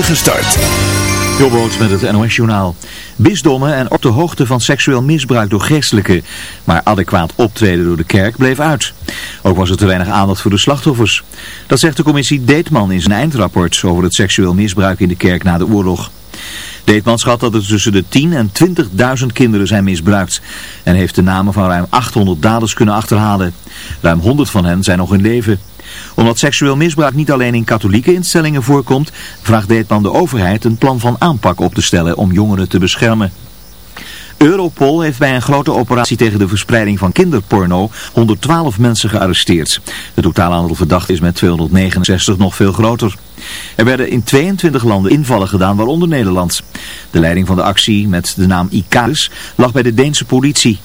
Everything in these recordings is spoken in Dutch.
Gestart. Jobboot met het NOS-journaal. Bisdommen en op de hoogte van seksueel misbruik door geestelijken, maar adequaat optreden door de kerk bleef uit. Ook was er te weinig aandacht voor de slachtoffers. Dat zegt de commissie Deetman in zijn eindrapport over het seksueel misbruik in de kerk na de oorlog. Deetman schat dat er tussen de 10 en 20.000 kinderen zijn misbruikt en heeft de namen van ruim 800 daders kunnen achterhalen. Ruim 100 van hen zijn nog in leven omdat seksueel misbruik niet alleen in katholieke instellingen voorkomt, vraagt Deetman de overheid een plan van aanpak op te stellen om jongeren te beschermen. Europol heeft bij een grote operatie tegen de verspreiding van kinderporno 112 mensen gearresteerd. Het totale aantal verdachten is met 269 nog veel groter. Er werden in 22 landen invallen gedaan, waaronder Nederland. De leiding van de actie met de naam Icarus lag bij de Deense politie.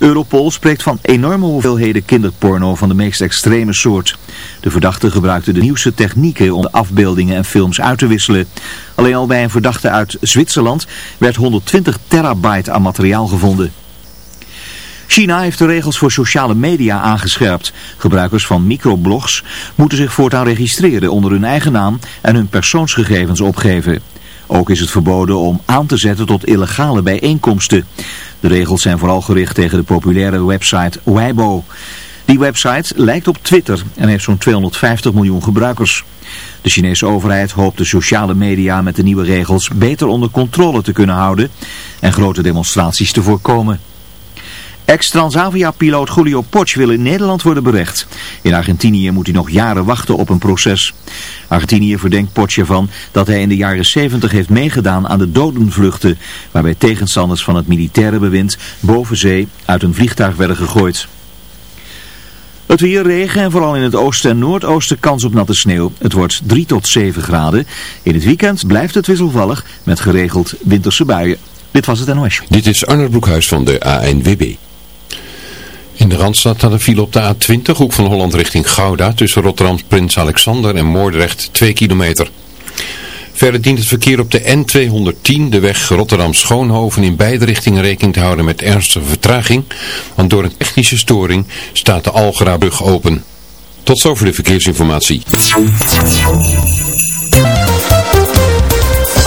Europol spreekt van enorme hoeveelheden kinderporno van de meest extreme soort. De verdachte gebruikte de nieuwste technieken om afbeeldingen en films uit te wisselen. Alleen al bij een verdachte uit Zwitserland werd 120 terabyte aan materiaal gevonden. China heeft de regels voor sociale media aangescherpt. Gebruikers van microblogs moeten zich voortaan registreren onder hun eigen naam en hun persoonsgegevens opgeven. Ook is het verboden om aan te zetten tot illegale bijeenkomsten. De regels zijn vooral gericht tegen de populaire website Weibo. Die website lijkt op Twitter en heeft zo'n 250 miljoen gebruikers. De Chinese overheid hoopt de sociale media met de nieuwe regels beter onder controle te kunnen houden en grote demonstraties te voorkomen. Ex-Transavia-piloot Julio Potsch wil in Nederland worden berecht. In Argentinië moet hij nog jaren wachten op een proces. Argentinië verdenkt Potsch ervan dat hij in de jaren 70 heeft meegedaan aan de dodenvluchten, waarbij tegenstanders van het militaire bewind boven zee uit een vliegtuig werden gegooid. Het weer regen en vooral in het oosten en noordoosten kans op natte sneeuw. Het wordt 3 tot 7 graden. In het weekend blijft het wisselvallig met geregeld winterse buien. Dit was het NOS. Dit is Arnold Broekhuis van de ANWB. In de Randstad staat een file op de A20, hoek van Holland richting Gouda, tussen Rotterdam Prins Alexander en Moordrecht 2 kilometer. Verder dient het verkeer op de N210, de weg Rotterdam-Schoonhoven, in beide richtingen rekening te houden met ernstige vertraging, want door een technische storing staat de Algera-brug open. Tot zover de verkeersinformatie.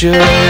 should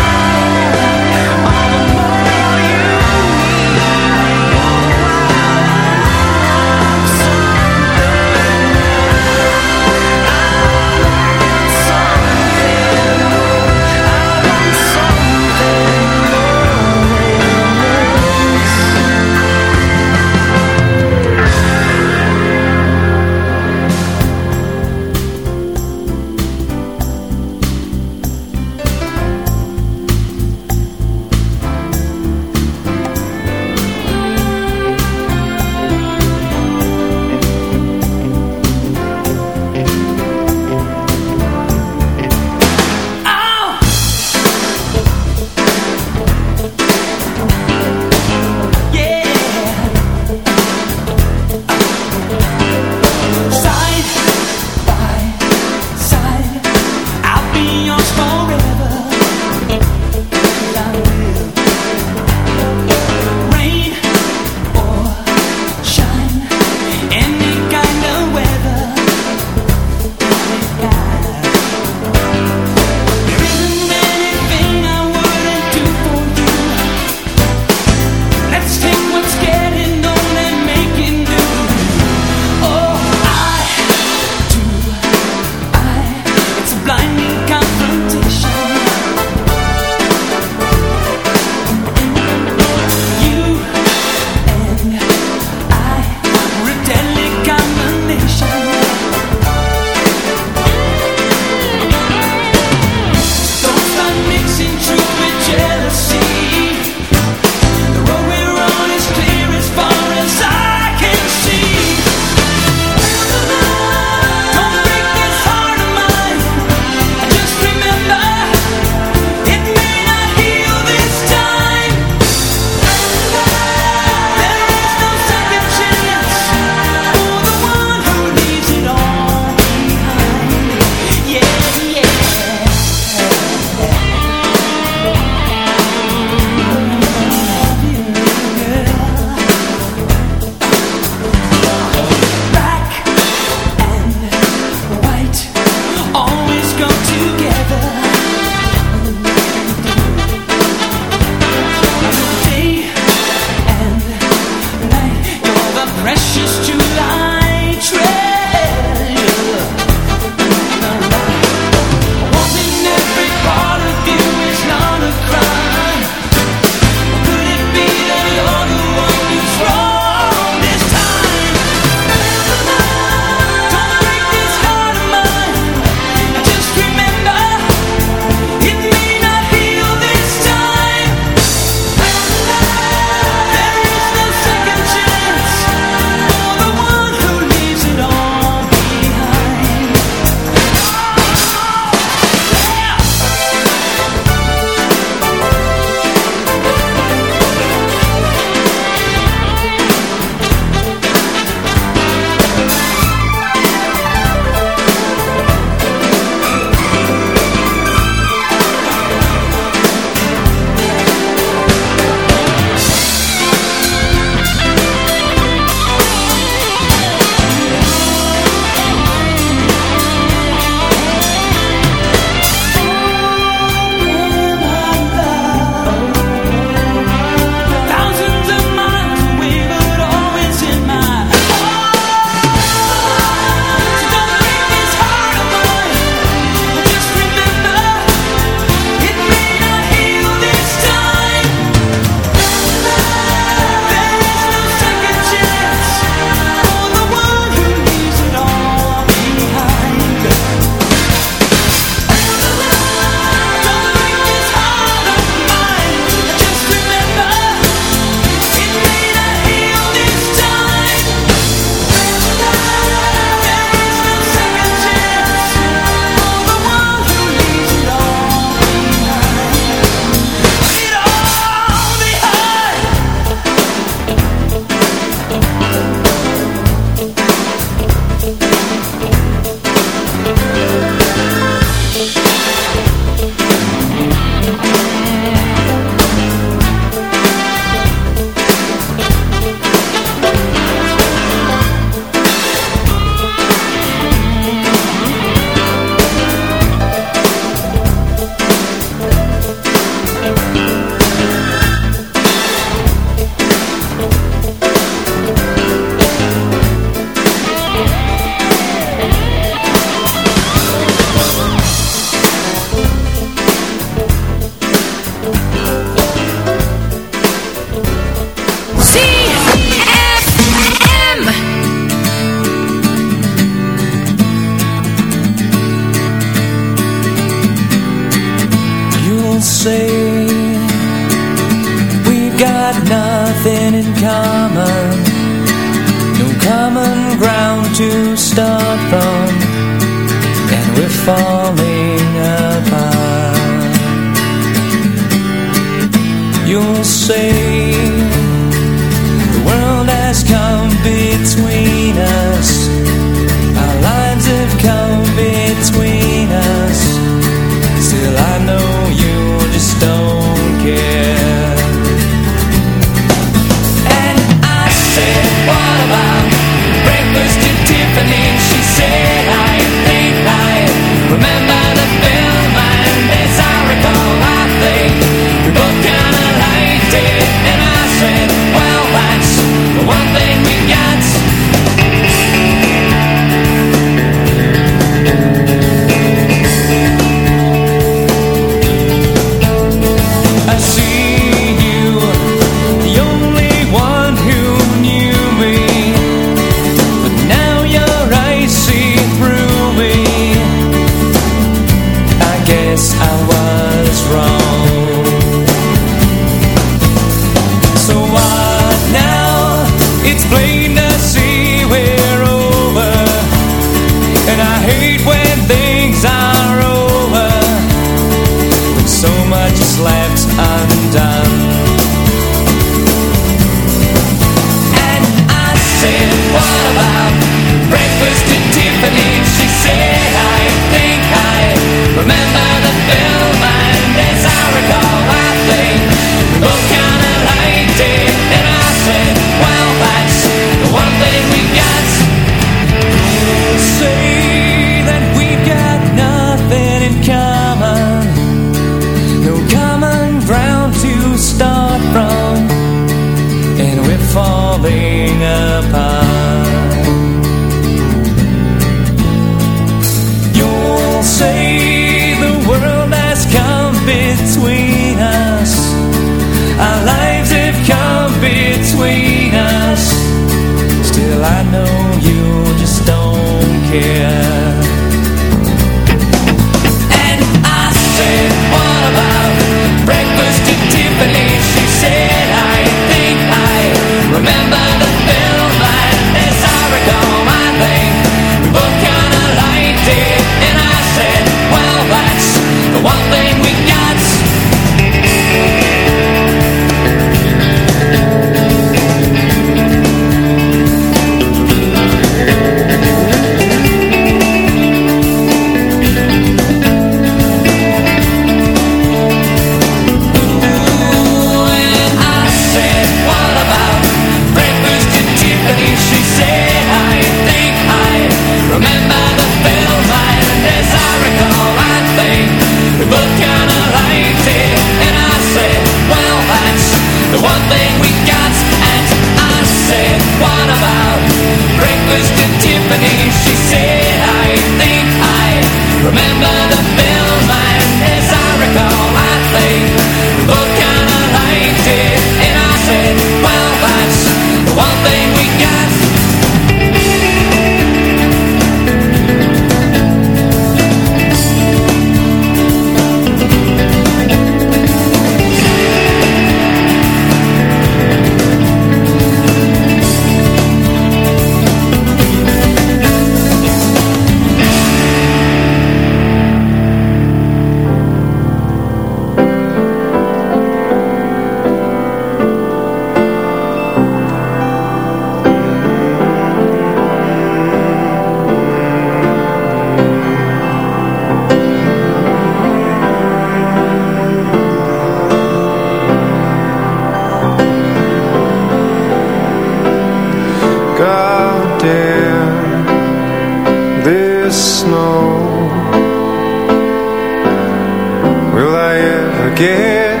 get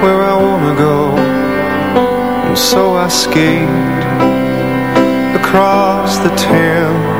where I wanna go. And so I skate across the Thames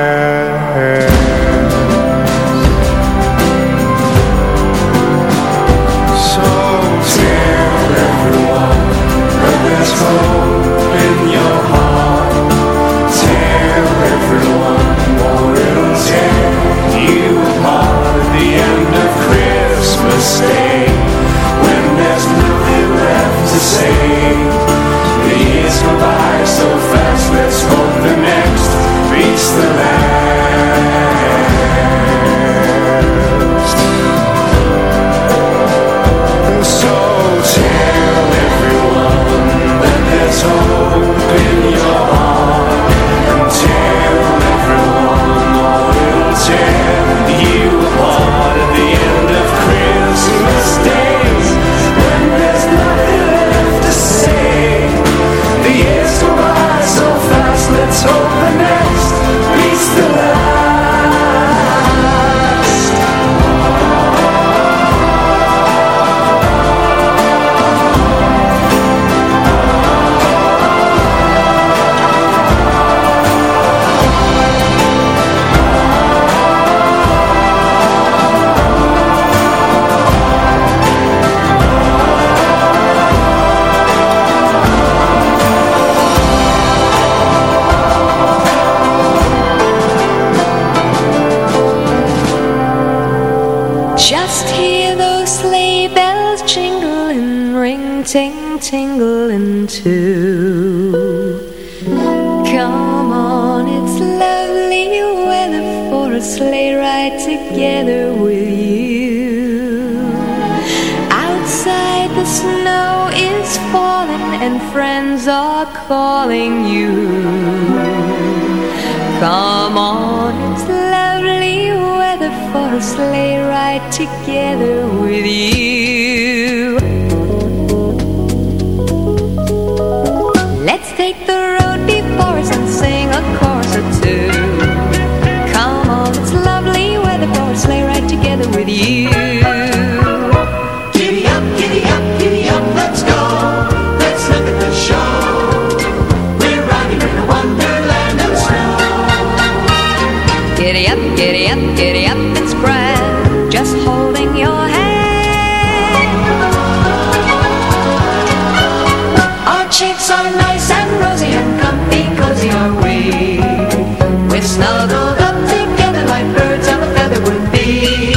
snuggled up together like birds of a feather would be.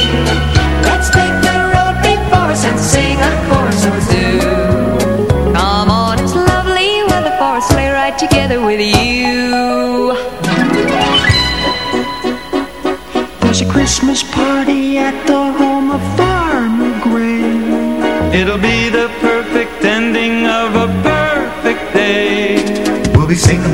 Let's the road before us and sing a chorus or two. Come on, it's lovely weather for a sleigh ride together with you. There's a Christmas party at the home of Farmer Gray. It'll be the perfect ending of a perfect day. We'll be singing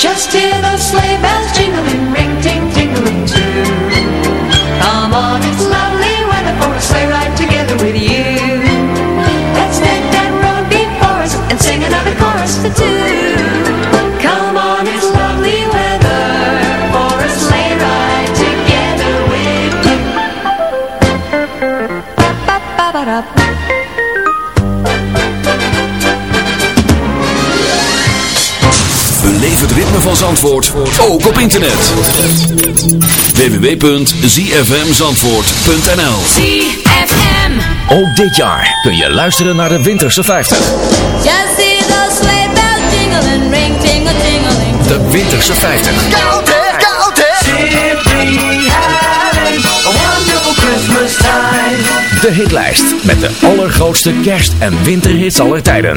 Just hear those sleigh bells jingling, ring ting tingling too. Come on, It's lovely weather for a sleigh ride together with you. Ritme van Zandvoort ook op internet. www.zfmzandvoort.nl ZFM. Ook dit jaar kun je luisteren naar de Winterse 50. Just see those sleigh bells jingling, ring tingle tingling. De Winterse 50. Koud hè, koud hè. Simply having a wonderful Christmas time. De hitlijst met de allergrootste kerst- en winterhits aller tijden.